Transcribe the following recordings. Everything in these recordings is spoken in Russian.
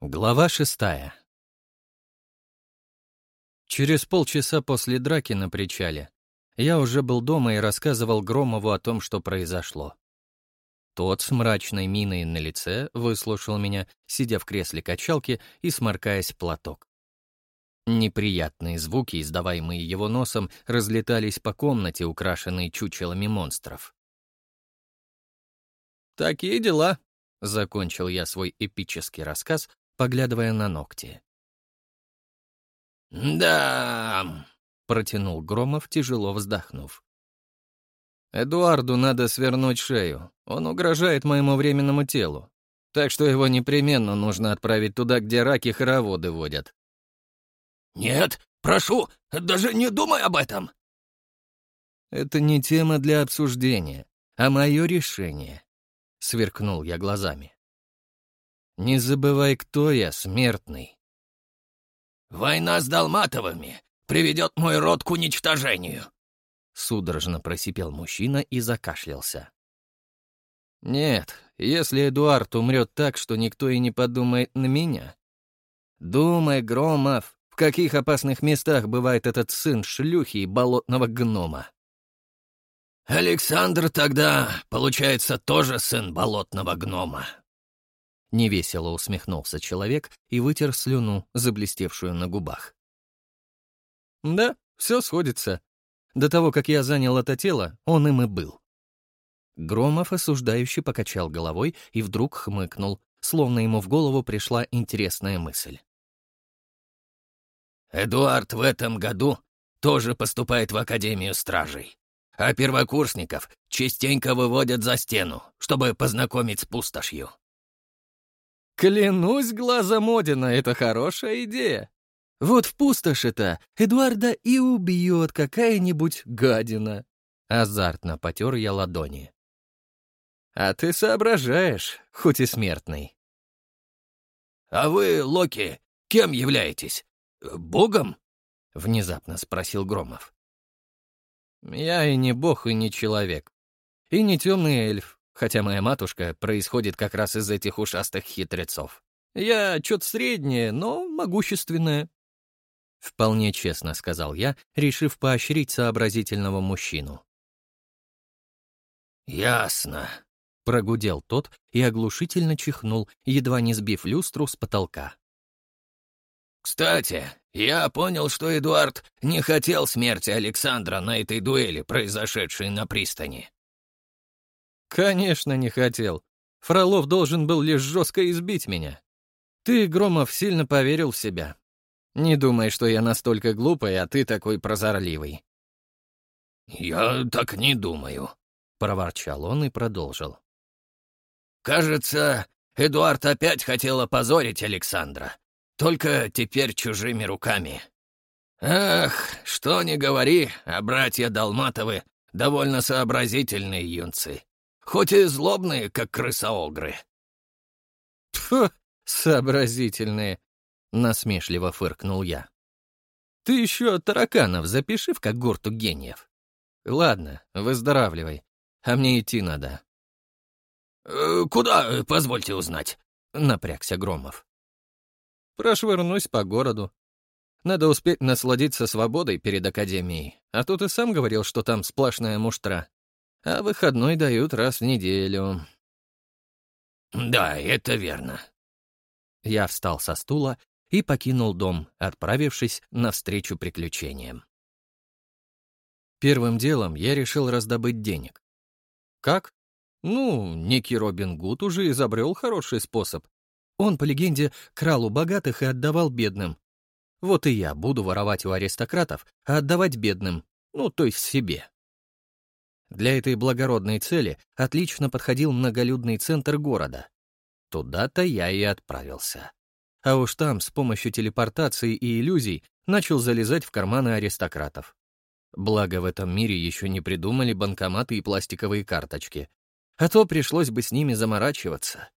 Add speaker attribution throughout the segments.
Speaker 1: Глава шестая Через полчаса после драки на причале я уже был дома и рассказывал Громову о том, что произошло. Тот с мрачной миной на лице выслушал меня, сидя в кресле качалки и сморкаясь в платок. Неприятные звуки, издаваемые его носом, разлетались по комнате, украшенной чучелами монстров. «Такие дела», — закончил я свой эпический рассказ, поглядывая на ногти.
Speaker 2: «Да...» — протянул Громов, тяжело вздохнув.
Speaker 1: «Эдуарду надо свернуть шею. Он угрожает моему временному телу. Так что его непременно нужно отправить туда, где раки хороводы водят».
Speaker 2: «Нет, прошу, даже не думай об этом!»
Speaker 1: «Это не тема для обсуждения, а мое решение», — сверкнул я глазами. «Не забывай, кто я, смертный».
Speaker 2: «Война с Долматовыми приведет мой род к уничтожению», —
Speaker 1: судорожно просипел мужчина и закашлялся. «Нет, если Эдуард умрет так, что никто и не подумает на меня. Думай, Громов, в каких опасных местах бывает этот сын шлюхи и болотного гнома».
Speaker 2: «Александр тогда, получается, тоже сын болотного гнома»,
Speaker 1: Невесело усмехнулся человек и вытер слюну, заблестевшую на губах. «Да, все сходится. До того, как я занял это тело, он им и был». Громов осуждающе покачал головой и вдруг хмыкнул, словно ему в голову пришла интересная мысль.
Speaker 2: «Эдуард в этом году тоже поступает в Академию Стражей, а первокурсников частенько выводят за стену, чтобы познакомить с пустошью.
Speaker 1: Клянусь глазом Одина, это хорошая идея. Вот в пустоши-то Эдуарда и убьет какая-нибудь гадина. Азартно потер я ладони. А ты соображаешь, хоть и смертный.
Speaker 2: «А вы, Локи, кем являетесь? Богом?» — внезапно спросил Громов.
Speaker 1: «Я и не бог, и не человек. И не темный эльф, хотя моя матушка происходит как раз из этих ушастых хитрецов. Я чё-то среднее, но могущественное. Вполне честно сказал я, решив поощрить сообразительного мужчину.
Speaker 2: «Ясно», —
Speaker 1: прогудел тот и оглушительно чихнул, едва не сбив люстру с потолка.
Speaker 2: «Кстати, я понял, что Эдуард не хотел смерти Александра на этой дуэли, произошедшей на пристани.
Speaker 1: Конечно, не хотел. Фролов должен был лишь жестко избить меня. Ты, Громов, сильно поверил в себя. Не думай, что я настолько глупый, а ты такой прозорливый.
Speaker 2: «Я так не думаю», — проворчал он и продолжил. «Кажется, Эдуард опять хотел опозорить Александра, только теперь чужими руками. Ах, что ни говори, а братья Долматовы довольно сообразительные юнцы хоть и злобные, как крысоогры».
Speaker 1: «Тьфу, сообразительные!» — насмешливо фыркнул я. «Ты еще тараканов запиши в когорту гениев. Ладно, выздоравливай, а мне идти надо».
Speaker 2: «Э, «Куда, позвольте узнать?» — напрягся Громов.
Speaker 1: «Прошвырнусь по городу. Надо успеть насладиться свободой перед Академией, а то ты сам говорил, что там сплошная муштра а выходной дают раз в неделю.
Speaker 2: «Да, это верно».
Speaker 1: Я встал со стула и покинул дом, отправившись навстречу приключениям. Первым делом я решил раздобыть денег. Как? Ну, некий Робин Гуд уже изобрел хороший способ. Он, по легенде, крал у богатых и отдавал бедным. Вот и я буду воровать у аристократов, а отдавать бедным, ну, то есть себе. Для этой благородной цели отлично подходил многолюдный центр города. Туда-то я и отправился. А уж там с помощью телепортации и иллюзий начал залезать в карманы аристократов. Благо в этом мире еще не придумали банкоматы и пластиковые карточки. А то пришлось бы с ними заморачиваться.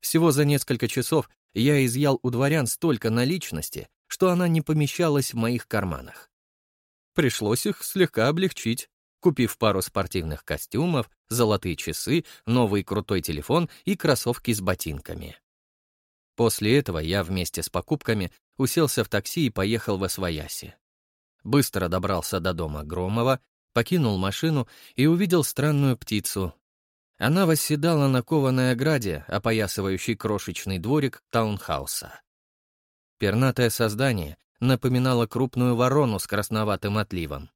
Speaker 1: Всего за несколько часов я изъял у дворян столько наличности, что она не помещалась в моих карманах. Пришлось их слегка облегчить купив пару спортивных костюмов, золотые часы, новый крутой телефон и кроссовки с ботинками. После этого я вместе с покупками уселся в такси и поехал в Освояси. Быстро добрался до дома Громова, покинул машину и увидел странную птицу. Она восседала на кованой ограде, опоясывающей крошечный дворик таунхауса. Пернатое создание напоминало крупную ворону с красноватым отливом.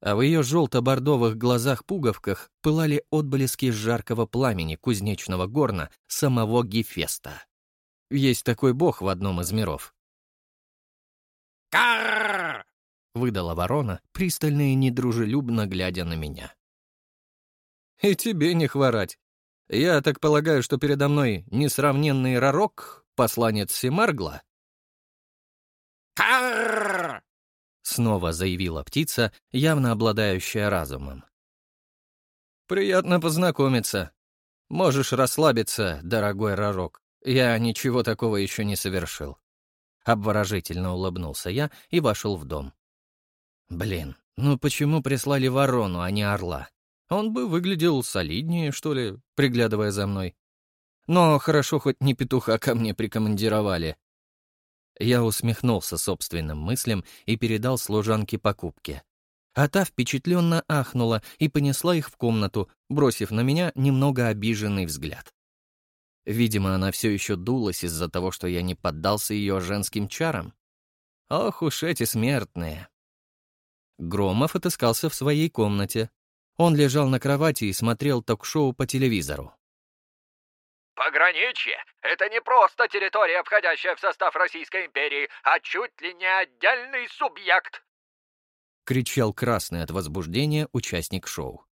Speaker 1: А в ее желто-бордовых глазах-пуговках пылали отблески жаркого пламени кузнечного горна самого Гефеста. Есть такой бог в одном из миров.
Speaker 2: «Карр!»
Speaker 1: — выдала ворона, пристально и недружелюбно глядя на меня. «И тебе не хворать. Я так полагаю, что передо мной несравненный Ророк, посланец Семаргла?»
Speaker 2: «Карр!»
Speaker 1: — снова заявила птица, явно обладающая разумом. «Приятно познакомиться. Можешь расслабиться, дорогой Ророк. Я ничего такого еще не совершил». Обворожительно улыбнулся я и вошел в дом. «Блин, ну почему прислали ворону, а не орла? Он бы выглядел солиднее, что ли, приглядывая за мной. Но хорошо, хоть не петуха ко мне прикомандировали. Я усмехнулся собственным мыслям и передал служанке покупки. А та впечатленно ахнула и понесла их в комнату, бросив на меня немного обиженный взгляд. Видимо, она все еще дулась из-за того, что я не поддался ее женским чарам. Ох уж эти смертные. Громов отыскался в своей комнате. Он лежал на кровати и смотрел ток-шоу по телевизору.
Speaker 3: Пограничье — это не просто территория, входящая в состав Российской империи, а чуть ли не отдельный субъект.
Speaker 1: Кричал красный от возбуждения участник шоу.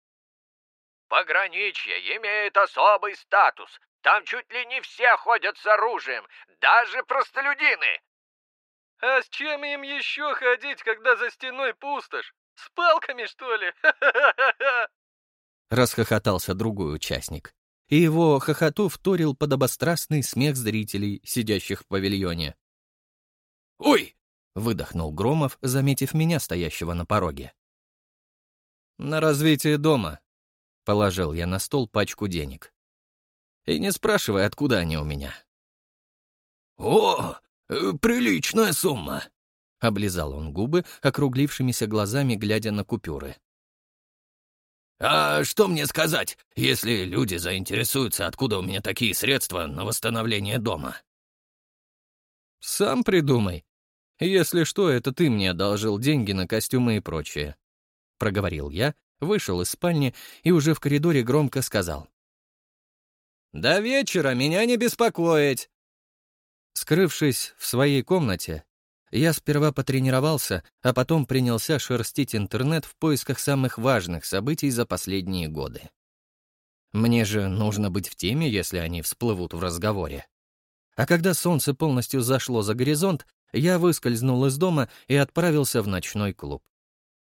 Speaker 3: Пограничье имеет особый статус. Там чуть ли не все ходят с оружием, даже простолюдины.
Speaker 4: А с чем им еще ходить, когда за стеной пустошь? С палками, что ли?
Speaker 1: Расхохотался другой участник и его хохоту вторил подобострастный смех зрителей, сидящих в павильоне.
Speaker 2: «Ой!»
Speaker 1: — выдохнул Громов, заметив меня, стоящего на пороге. «На развитие дома», — положил я на стол пачку денег. «И не спрашивай, откуда они у меня».
Speaker 2: «О, э, приличная сумма!»
Speaker 1: — облизал он губы, округлившимися глазами, глядя на купюры.
Speaker 2: «А что мне сказать, если люди заинтересуются, откуда у меня такие средства на восстановление дома?»
Speaker 1: «Сам придумай. Если что, это ты мне одолжил деньги на костюмы и прочее», — проговорил я, вышел из спальни и уже в коридоре громко сказал. «До вечера меня не беспокоить!» Скрывшись в своей комнате, я сперва потренировался, а потом принялся шерстить интернет в поисках самых важных событий за последние годы. Мне же нужно быть в теме, если они всплывут в разговоре. А когда солнце полностью зашло за горизонт, я выскользнул из дома и отправился в ночной клуб.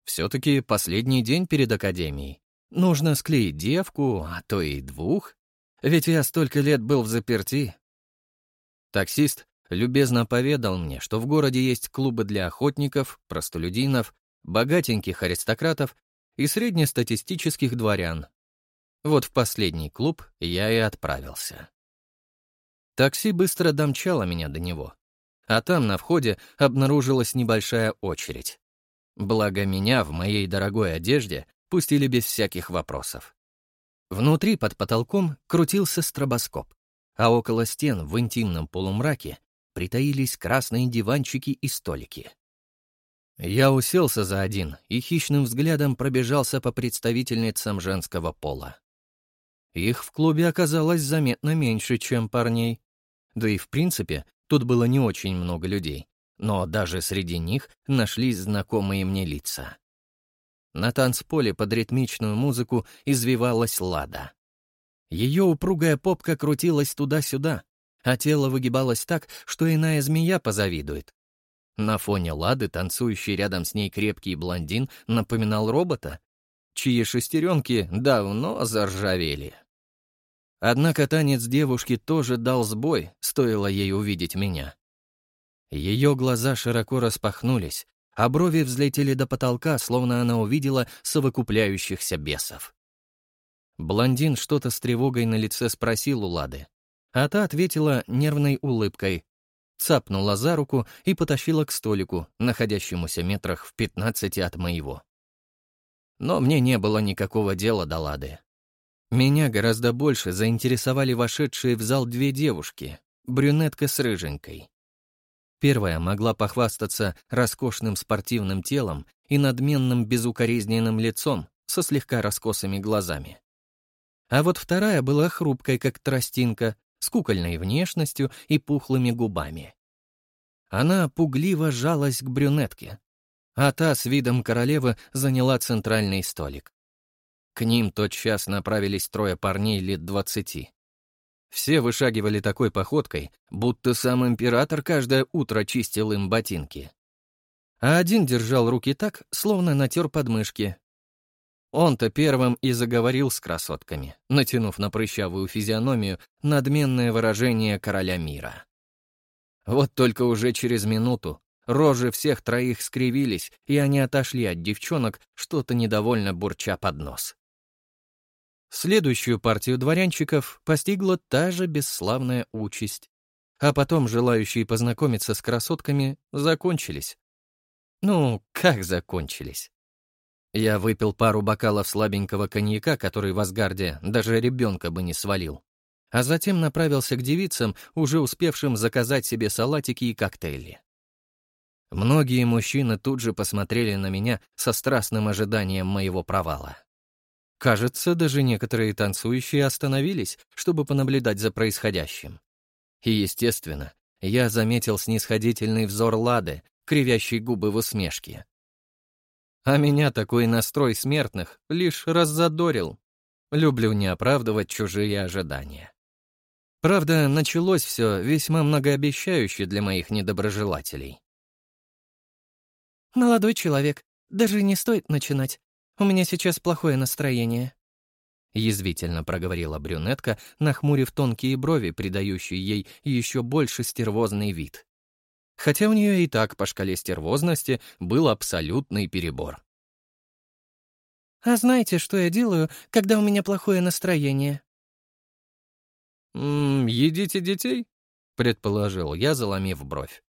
Speaker 1: Все-таки последний день перед академией. Нужно склеить девку, а то и двух. Ведь я столько лет был в заперти. Таксист, любезно поведал мне, что в городе есть клубы для охотников, простолюдинов, богатеньких аристократов и среднестатистических дворян. Вот в последний клуб я и отправился. Такси быстро домчало меня до него, а там на входе обнаружилась небольшая очередь. Благо меня в моей дорогой одежде пустили без всяких вопросов. Внутри под потолком крутился стробоскоп, а около стен в интимном полумраке притаились красные диванчики и столики. Я уселся за один и хищным взглядом пробежался по представительницам женского пола. Их в клубе оказалось заметно меньше, чем парней. Да и в принципе, тут было не очень много людей, но даже среди них нашлись знакомые мне лица. На танцполе под ритмичную музыку извивалась Лада. Ее упругая попка крутилась туда-сюда, а тело выгибалось так, что иная змея позавидует. На фоне Лады, танцующий рядом с ней крепкий блондин, напоминал робота, чьи шестеренки давно заржавели. Однако танец девушки тоже дал сбой, стоило ей увидеть меня. Ее глаза широко распахнулись, а брови взлетели до потолка, словно она увидела совокупляющихся бесов. Блондин что-то с тревогой на лице спросил у Лады, А та ответила нервной улыбкой, цапнула за руку и потащила к столику, находящемуся метрах в пятнадцати от моего. Но мне не было никакого дела до Лады. Меня гораздо больше заинтересовали вошедшие в зал две девушки, брюнетка с рыженькой. Первая могла похвастаться роскошным спортивным телом и надменным безукоризненным лицом со слегка раскосыми глазами. А вот вторая была хрупкой, как тростинка, с кукольной внешностью и пухлыми губами. Она пугливо жалась к брюнетке, а та с видом королевы заняла центральный столик. К ним тотчас направились трое парней лет двадцати. Все вышагивали такой походкой, будто сам император каждое утро чистил им ботинки. А один держал руки так, словно натер подмышки. Он-то первым и заговорил с красотками, натянув на прыщавую физиономию надменное выражение короля мира. Вот только уже через минуту рожи всех троих скривились, и они отошли от девчонок, что-то недовольно бурча под нос. Следующую партию дворянчиков постигла та же бесславная участь. А потом желающие познакомиться с красотками закончились. Ну, как закончились? Я выпил пару бокалов слабенького коньяка, который в Асгарде даже ребенка бы не свалил. А затем направился к девицам, уже успевшим заказать себе салатики и коктейли. Многие мужчины тут же посмотрели на меня со страстным ожиданием моего провала. Кажется, даже некоторые танцующие остановились, чтобы понаблюдать за происходящим. И, естественно, я заметил снисходительный взор Лады, кривящий губы в усмешке. А меня такой настрой смертных лишь раззадорил. Люблю не оправдывать чужие ожидания. Правда, началось все весьма многообещающе для моих недоброжелателей.
Speaker 5: «Молодой человек, даже не стоит начинать. У меня сейчас плохое настроение».
Speaker 1: Язвительно проговорила брюнетка, нахмурив тонкие брови, придающие ей еще больше стервозный вид. Хотя у нее и так по шкале стервозности был абсолютный перебор.
Speaker 5: «А знаете, что я делаю, когда у меня плохое настроение?»
Speaker 1: «М -м, «Едите детей?» — предположил я, заломив бровь.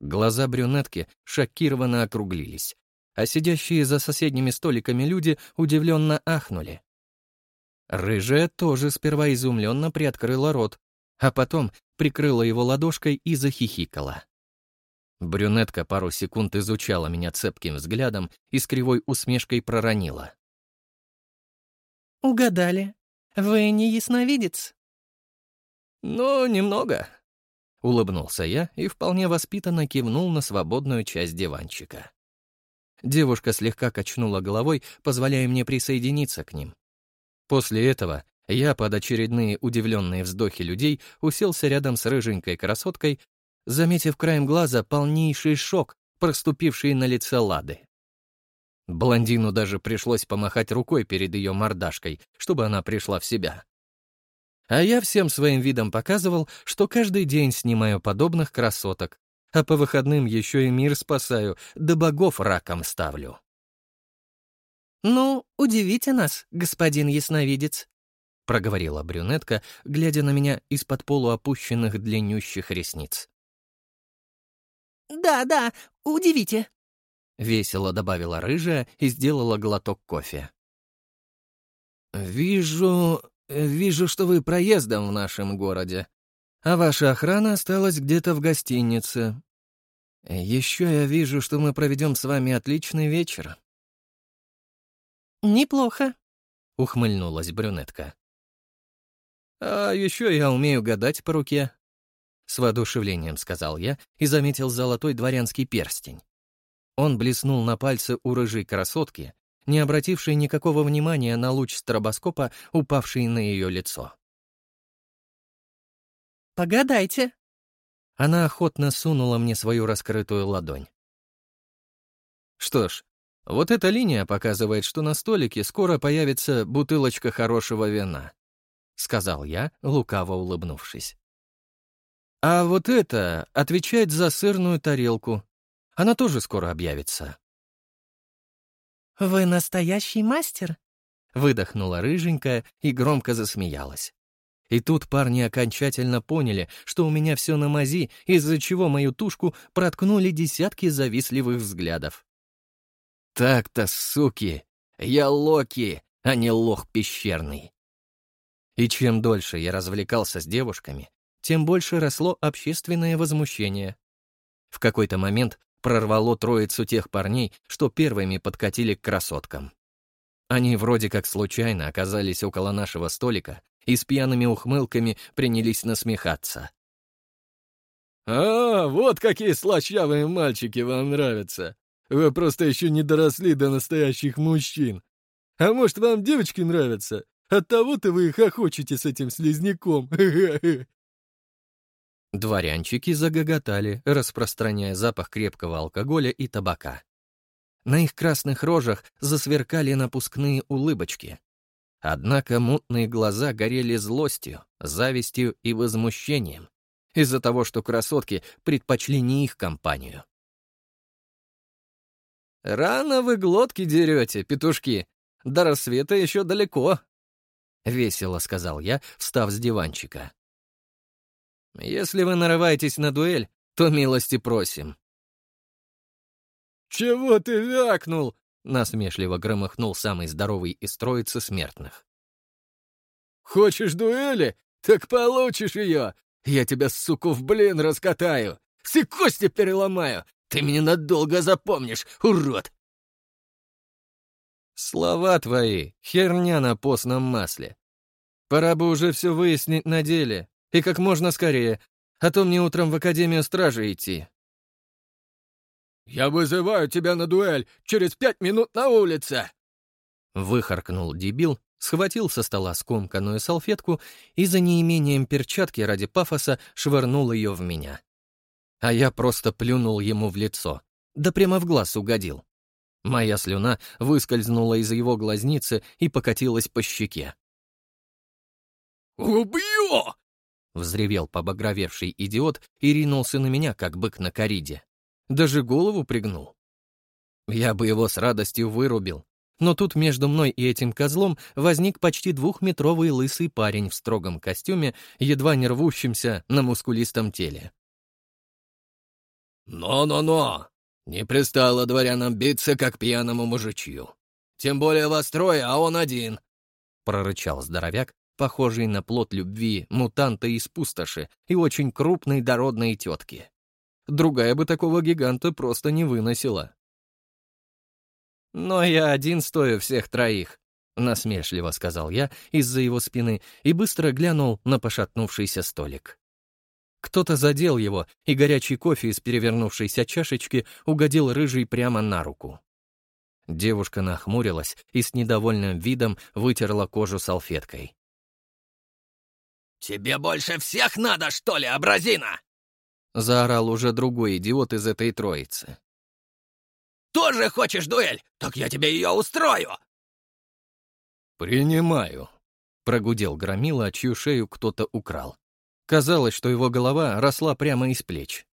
Speaker 1: Глаза брюнетки шокированно округлились а сидящие за соседними столиками люди удивленно ахнули. Рыжая тоже сперва изумленно приоткрыла рот, а потом прикрыла его ладошкой и захихикала. Брюнетка пару секунд изучала меня цепким взглядом и с кривой усмешкой проронила.
Speaker 5: «Угадали. Вы не ясновидец?»
Speaker 1: «Ну, немного», — улыбнулся я и вполне воспитанно кивнул на свободную часть диванчика. Девушка слегка качнула головой, позволяя мне присоединиться к ним. После этого я под очередные удивленные вздохи людей уселся рядом с рыженькой красоткой, заметив краем глаза полнейший шок, проступивший на лице Лады. Блондину даже пришлось помахать рукой перед ее мордашкой, чтобы она пришла в себя. А я всем своим видом показывал, что каждый день снимаю подобных красоток, а по выходным еще и мир спасаю, да богов раком ставлю.
Speaker 5: «Ну, удивите нас, господин ясновидец», — проговорила
Speaker 1: брюнетка, глядя на меня из-под полуопущенных длиннющих ресниц.
Speaker 5: «Да, да, удивите», —
Speaker 1: весело добавила рыжая и сделала глоток кофе. «Вижу... вижу, что вы проездом в нашем городе», а ваша охрана осталась где-то в гостинице. Еще я вижу, что мы проведем с вами отличный вечер».
Speaker 5: «Неплохо», —
Speaker 1: ухмыльнулась брюнетка. «А еще я умею гадать по руке», — с воодушевлением сказал я и заметил золотой дворянский перстень. Он блеснул на пальце у рыжей красотки, не обратившей никакого внимания на луч стробоскопа, упавший на ее лицо.
Speaker 5: «Погадайте».
Speaker 1: Она охотно сунула мне свою раскрытую ладонь. Что ж, вот эта линия показывает, что на столике скоро появится бутылочка хорошего вина, сказал я, лукаво улыбнувшись. А вот это отвечает за сырную тарелку. Она тоже скоро объявится.
Speaker 5: «Вы настоящий мастер?»
Speaker 1: — выдохнула рыженькая и громко засмеялась. И тут парни окончательно поняли, что у меня все на мази, из-за чего мою тушку проткнули десятки завистливых взглядов. Так-то, суки, я Локи, а не лох пещерный. И чем дольше я развлекался с девушками, тем больше росло общественное возмущение. В какой-то момент прорвало троицу тех парней, что первыми подкатили к красоткам. Они вроде как случайно оказались около нашего столика и с пьяными ухмылками принялись насмехаться.
Speaker 6: «А, вот какие слащавые мальчики вам нравятся! Вы просто еще не доросли до настоящих мужчин! А может, вам девочки нравятся? Оттого-то вы их охочете с этим слизняком!
Speaker 1: Дворянчики загоготали, распространяя запах крепкого алкоголя и табака. На их красных рожах засверкали напускные улыбочки. Однако мутные глаза горели злостью, завистью и возмущением из-за того, что красотки предпочли не их компанию.
Speaker 2: «Рано вы глотки дерете, петушки. До рассвета еще далеко», — весело сказал я, встав с диванчика. «Если вы нарываетесь на дуэль, то милости просим».
Speaker 6: «Чего ты вякнул?»
Speaker 1: — насмешливо громыхнул самый здоровый из троицы смертных.
Speaker 6: «Хочешь дуэли? Так получишь ее! Я тебя, суку, в блин раскатаю! Все кости переломаю! Ты меня надолго запомнишь, урод!»
Speaker 1: «Слова твои, херня на постном масле. Пора бы уже все выяснить на деле, и как можно скорее, а то мне утром в Академию Стражи идти.
Speaker 6: «Я вызываю тебя на дуэль через пять минут на улице!»
Speaker 1: Выхаркнул дебил, схватил со стола скомканную салфетку и за неимением перчатки ради пафоса швырнул ее в меня. А я просто плюнул ему в лицо, да прямо в глаз угодил. Моя слюна выскользнула из его глазницы и покатилась по щеке.
Speaker 6: «Убью!»
Speaker 1: — взревел побагровевший идиот и ринулся на меня, как бык на кориде. Даже голову пригнул. Я бы его с радостью вырубил. Но тут между мной и этим козлом возник почти двухметровый лысый парень в строгом костюме, едва не рвущимся на мускулистом теле.
Speaker 2: «Но-но-но! Не пристало дворянам биться, как пьяному мужичью. Тем более вас трое, а он один!» — прорычал здоровяк, похожий на плод любви мутанта из пустоши и очень крупной дородной тетки. Другая бы такого гиганта просто не выносила. «Но я один стою всех троих», — насмешливо сказал я из-за его спины и быстро глянул на пошатнувшийся столик. Кто-то задел его, и горячий кофе из перевернувшейся чашечки угодил рыжий прямо на руку. Девушка нахмурилась и с недовольным видом вытерла кожу салфеткой. «Тебе больше всех надо, что ли, абразина?»
Speaker 1: — заорал уже другой идиот из этой троицы.
Speaker 2: «Тоже хочешь дуэль? Так я тебе ее устрою!»
Speaker 6: «Принимаю», — прогудел Громила, чью шею кто-то украл. Казалось, что его голова росла прямо из плеч.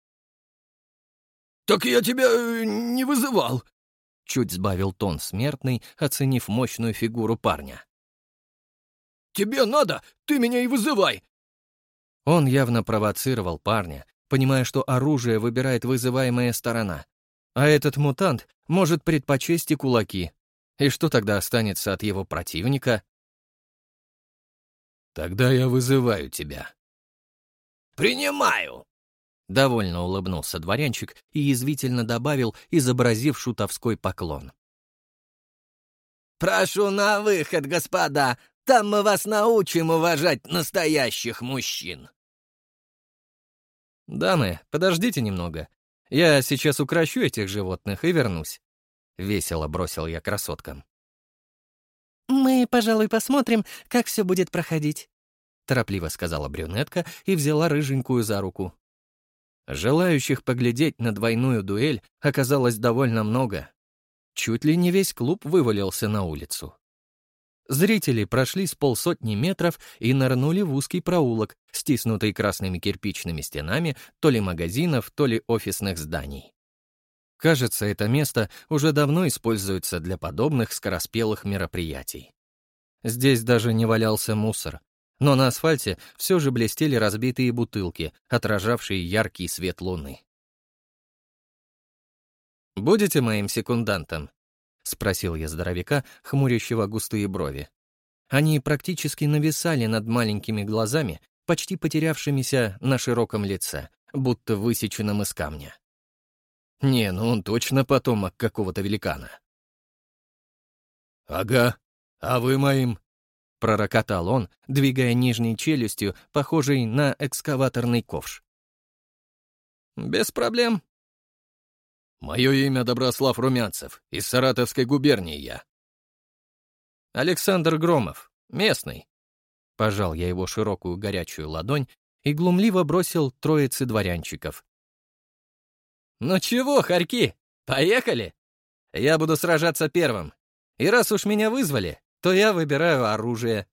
Speaker 2: «Так я тебя э, не вызывал», —
Speaker 1: чуть сбавил тон смертный, оценив мощную фигуру парня.
Speaker 2: «Тебе надо, ты меня и вызывай!»
Speaker 1: Он явно провоцировал парня, понимая, что оружие выбирает вызываемая сторона. А этот мутант может предпочесть и кулаки. И что тогда останется от его противника?
Speaker 6: «Тогда я вызываю тебя».
Speaker 2: «Принимаю!»
Speaker 1: Довольно улыбнулся дворянчик и язвительно добавил, изобразив шутовской поклон.
Speaker 2: «Прошу на выход, господа! Там мы вас научим уважать настоящих мужчин!»
Speaker 1: «Дамы, подождите немного. Я сейчас укращу этих животных и вернусь», — весело бросил я красоткам.
Speaker 5: «Мы, пожалуй, посмотрим, как все будет проходить», —
Speaker 1: торопливо сказала брюнетка и взяла рыженькую за руку. Желающих поглядеть на двойную дуэль оказалось довольно много. Чуть ли не весь клуб вывалился на улицу. Зрители прошли с полсотни метров и нырнули в узкий проулок, стиснутый красными кирпичными стенами то ли магазинов, то ли офисных зданий. Кажется, это место уже давно используется для подобных скороспелых мероприятий. Здесь даже не валялся мусор, Но на асфальте все же блестели разбитые бутылки, отражавшие яркий свет луны. «Будете моим секундантом?» — спросил я здоровяка, хмурящего густые брови. Они практически нависали над маленькими глазами, почти потерявшимися на широком лице, будто высеченном из камня. Не, ну он точно потомок какого-то великана.
Speaker 6: «Ага, а вы моим?»
Speaker 1: — пророкотал он, двигая нижней челюстью, похожей на экскаваторный ковш. «Без проблем»,
Speaker 6: Мое имя Доброслав Румянцев, из Саратовской губернии я.
Speaker 1: Александр Громов, местный. Пожал я его широкую горячую ладонь и глумливо бросил троицы дворянчиков. «Ну чего, хорьки, поехали? Я буду сражаться первым. И раз уж меня вызвали, то я выбираю оружие».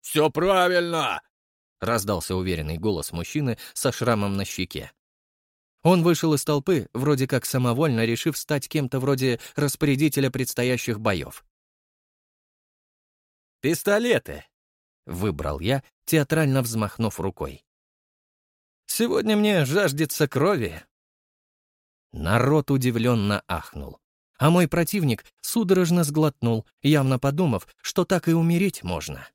Speaker 6: «Все правильно!»
Speaker 1: — раздался уверенный голос мужчины со шрамом на щеке. Он вышел из толпы, вроде как самовольно решив стать кем-то вроде распорядителя предстоящих боев. «Пистолеты!» — выбрал я, театрально взмахнув рукой. «Сегодня мне жаждется крови!» Народ удивленно ахнул, а мой противник судорожно сглотнул, явно подумав, что так и умереть можно.